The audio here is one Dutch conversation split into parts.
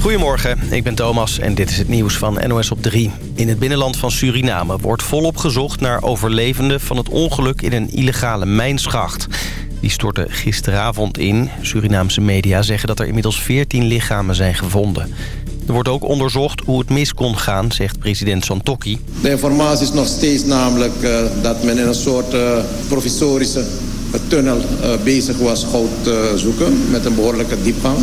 Goedemorgen, ik ben Thomas en dit is het nieuws van NOS op 3. In het binnenland van Suriname wordt volop gezocht naar overlevenden van het ongeluk in een illegale mijnschacht. Die stortte gisteravond in. Surinaamse media zeggen dat er inmiddels 14 lichamen zijn gevonden. Er wordt ook onderzocht hoe het mis kon gaan, zegt president Santokki. De informatie is nog steeds namelijk uh, dat men in een soort uh, provisorische tunnel uh, bezig was goud zoeken met een behoorlijke diepgang.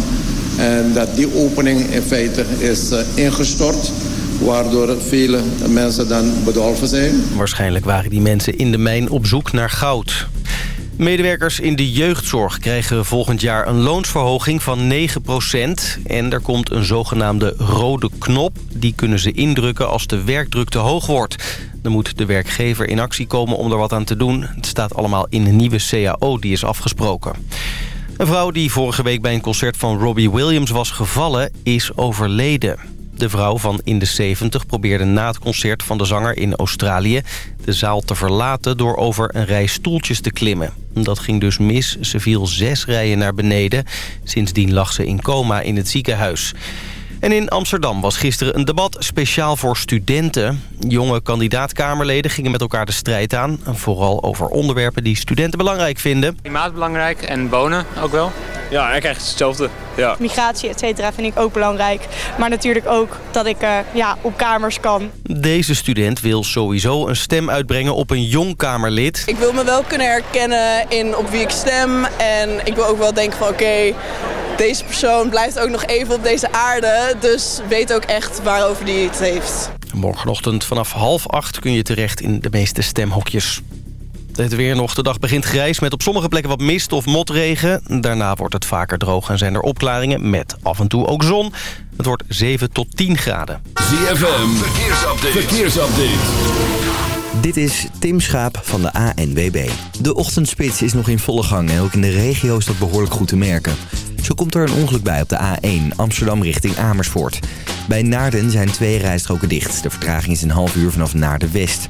En dat die opening in feite is ingestort waardoor vele mensen dan bedolven zijn. Waarschijnlijk waren die mensen in de mijn op zoek naar goud. Medewerkers in de jeugdzorg krijgen volgend jaar een loonsverhoging van 9% En er komt een zogenaamde rode knop. Die kunnen ze indrukken als de werkdruk te hoog wordt. Dan moet de werkgever in actie komen om er wat aan te doen. Het staat allemaal in een nieuwe CAO die is afgesproken. Een vrouw die vorige week bij een concert van Robbie Williams was gevallen... is overleden. De vrouw van in de 70 probeerde na het concert van de zanger in Australië... de zaal te verlaten door over een rij stoeltjes te klimmen. Dat ging dus mis. Ze viel zes rijen naar beneden. Sindsdien lag ze in coma in het ziekenhuis. En in Amsterdam was gisteren een debat speciaal voor studenten. Jonge kandidaatkamerleden gingen met elkaar de strijd aan. Vooral over onderwerpen die studenten belangrijk vinden. Klimaat belangrijk en wonen ook wel. Ja, eigenlijk hetzelfde. Ja. Migratie, et cetera, vind ik ook belangrijk. Maar natuurlijk ook dat ik uh, ja, op kamers kan. Deze student wil sowieso een stem uitbrengen op een jong Kamerlid. Ik wil me wel kunnen herkennen in op wie ik stem. En ik wil ook wel denken van oké, okay, deze persoon blijft ook nog even op deze aarde. Dus weet ook echt waarover die het heeft. Morgenochtend vanaf half acht kun je terecht in de meeste stemhokjes. Het weer nog. De dag begint grijs met op sommige plekken wat mist of motregen. Daarna wordt het vaker droog en zijn er opklaringen met af en toe ook zon. Het wordt 7 tot 10 graden. ZFM, verkeersupdate. verkeersupdate. Dit is Tim Schaap van de ANWB. De ochtendspits is nog in volle gang en ook in de regio is dat behoorlijk goed te merken. Zo komt er een ongeluk bij op de A1 Amsterdam richting Amersfoort. Bij Naarden zijn twee rijstroken dicht. De vertraging is een half uur vanaf Naarden West.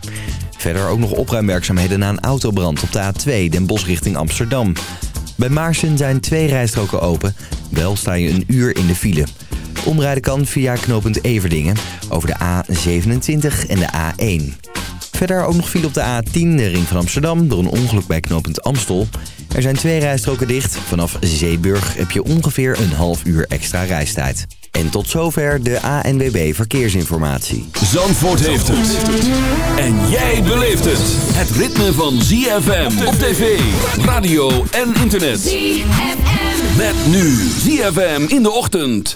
Verder ook nog opruimwerkzaamheden na een autobrand op de A2 Den Bosch richting Amsterdam. Bij Maarsen zijn twee rijstroken open. Wel sta je een uur in de file. Omrijden kan via knooppunt Everdingen over de A27 en de A1. Verder ook nog file op de A10, de ring van Amsterdam, door een ongeluk bij knooppunt Amstel. Er zijn twee rijstroken dicht. Vanaf Zeeburg heb je ongeveer een half uur extra reistijd. En tot zover de ANWB Verkeersinformatie. Zandvoort heeft het. En jij beleeft het. Het ritme van ZFM op tv, radio en internet. ZFM. Met nu ZFM in de ochtend.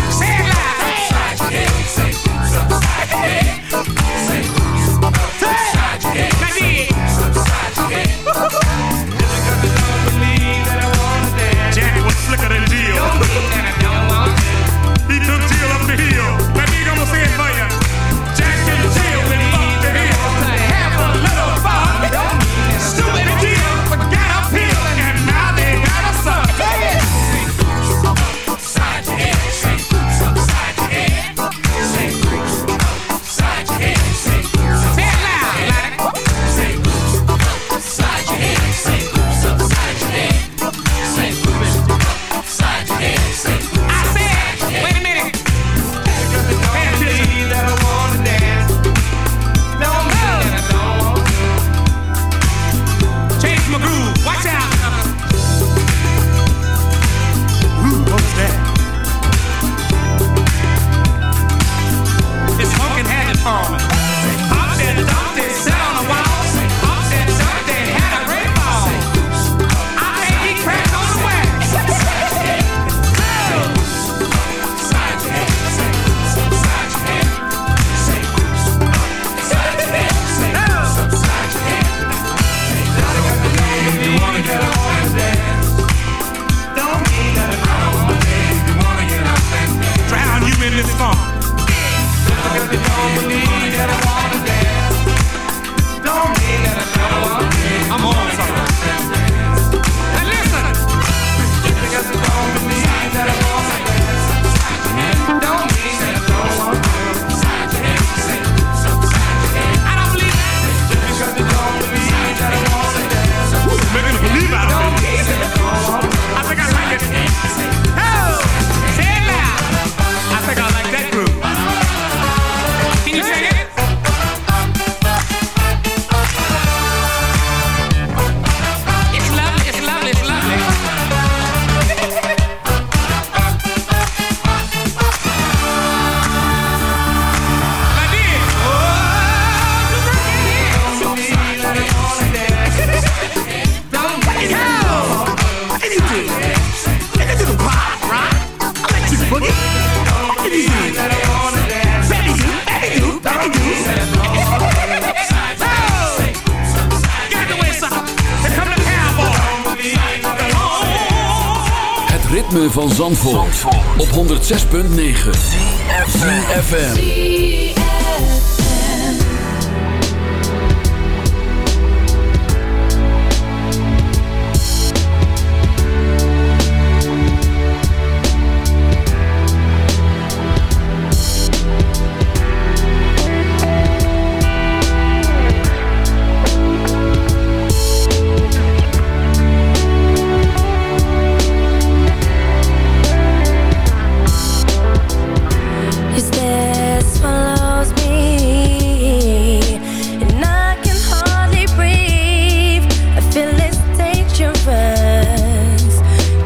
del deal.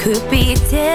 could be dead.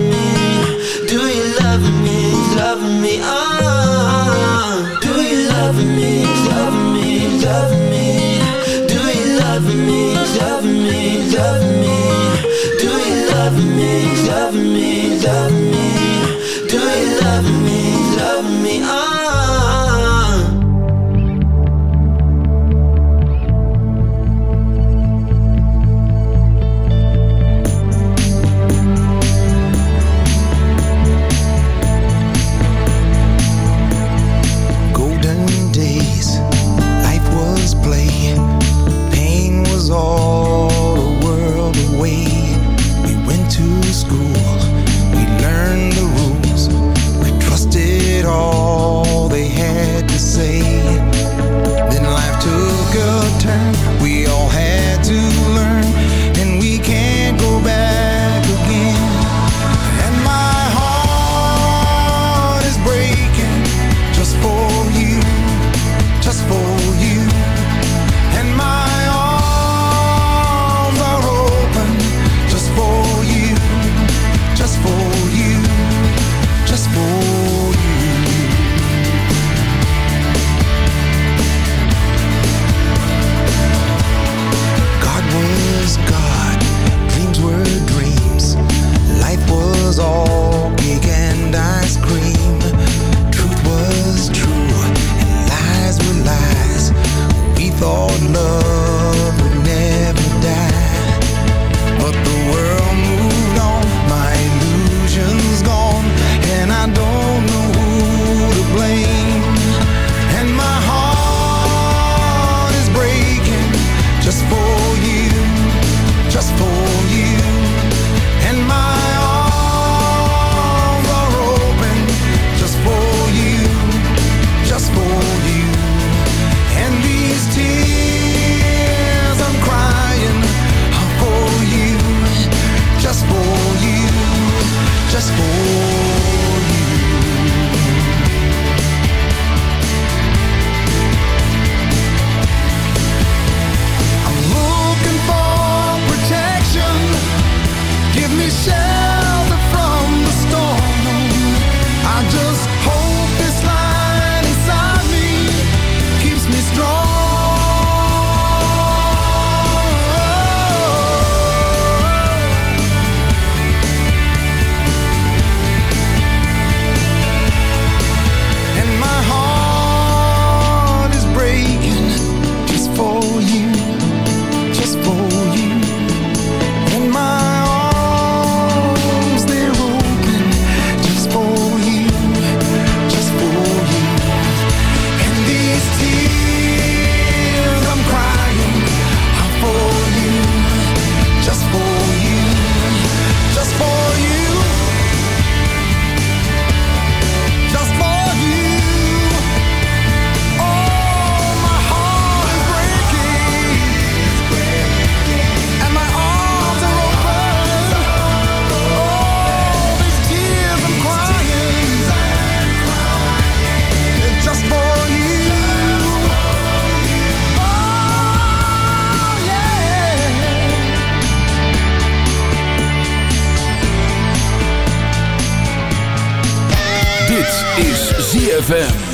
ZFM.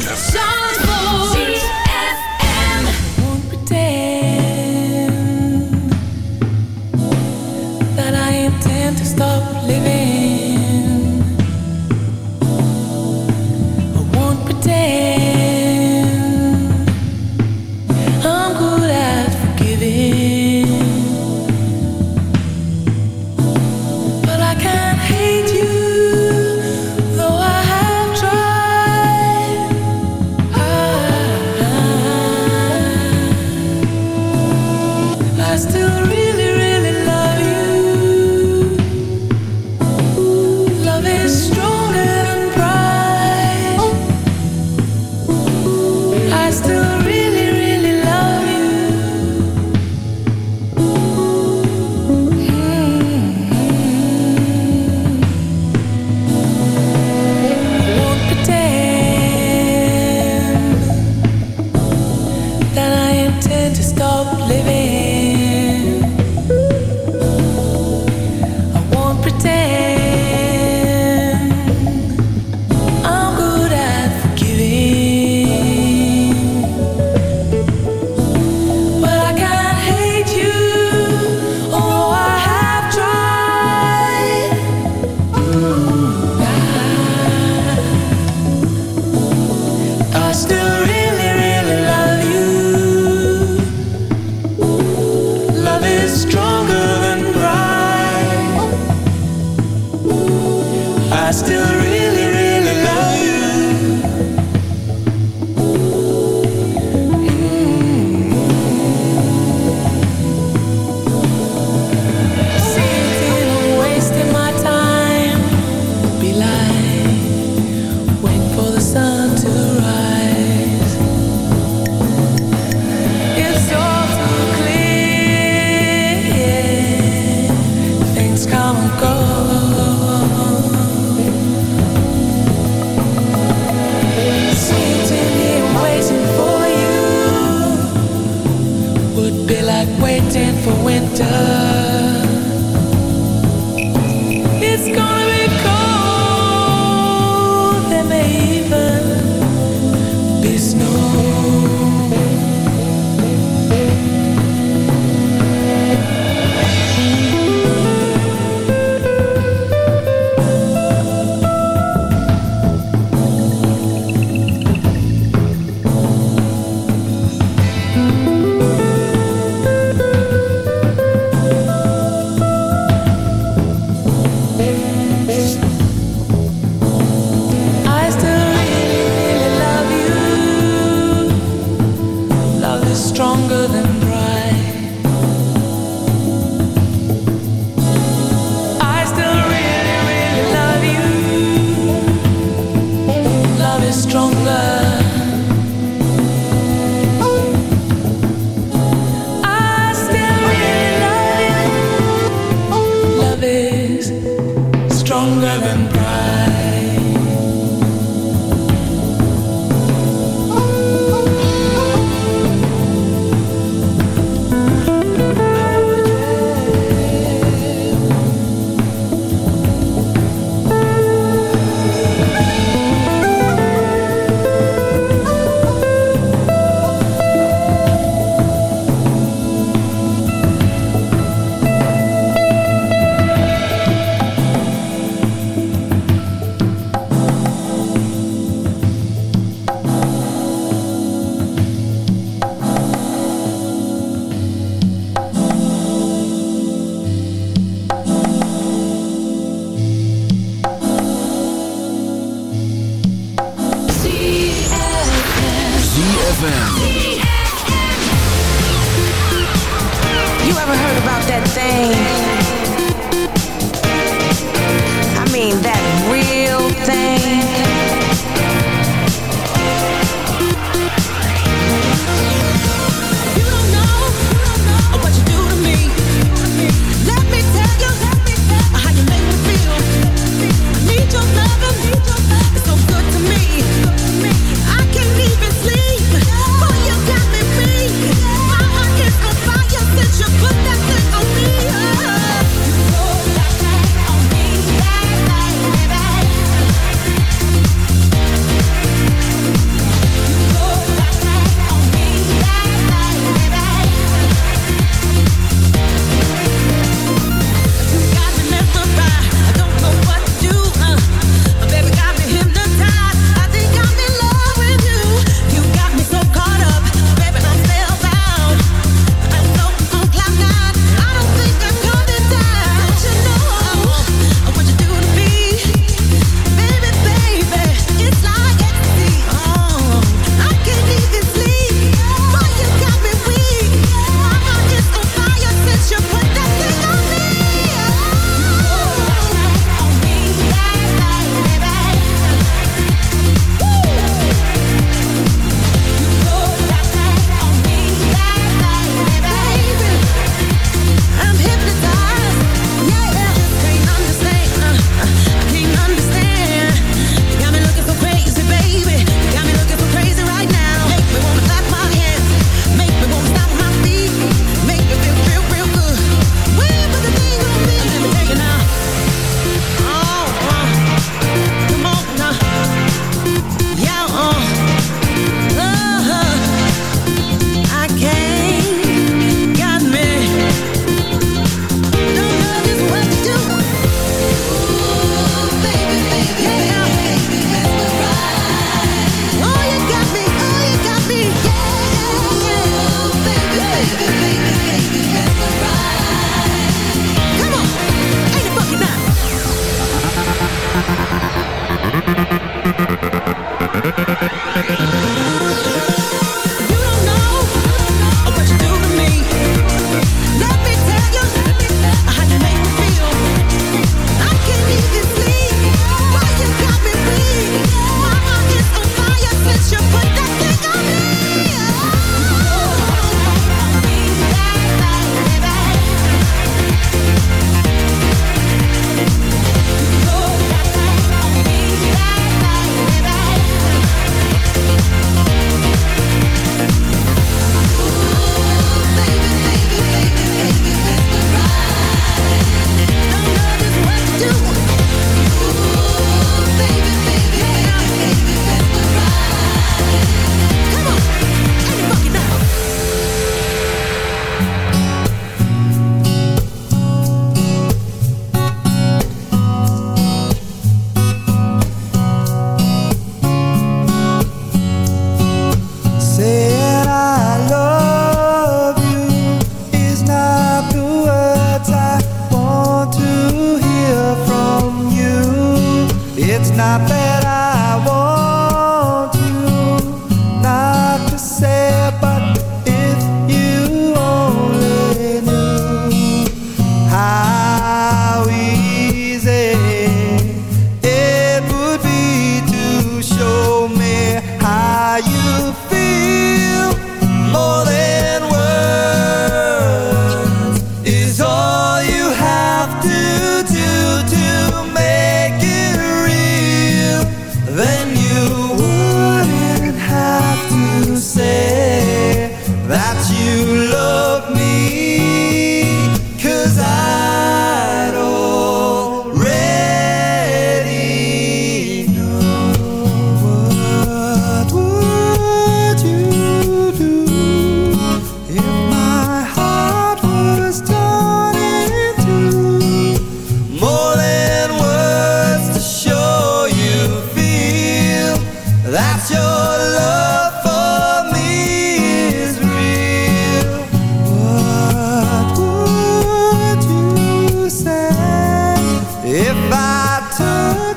If I took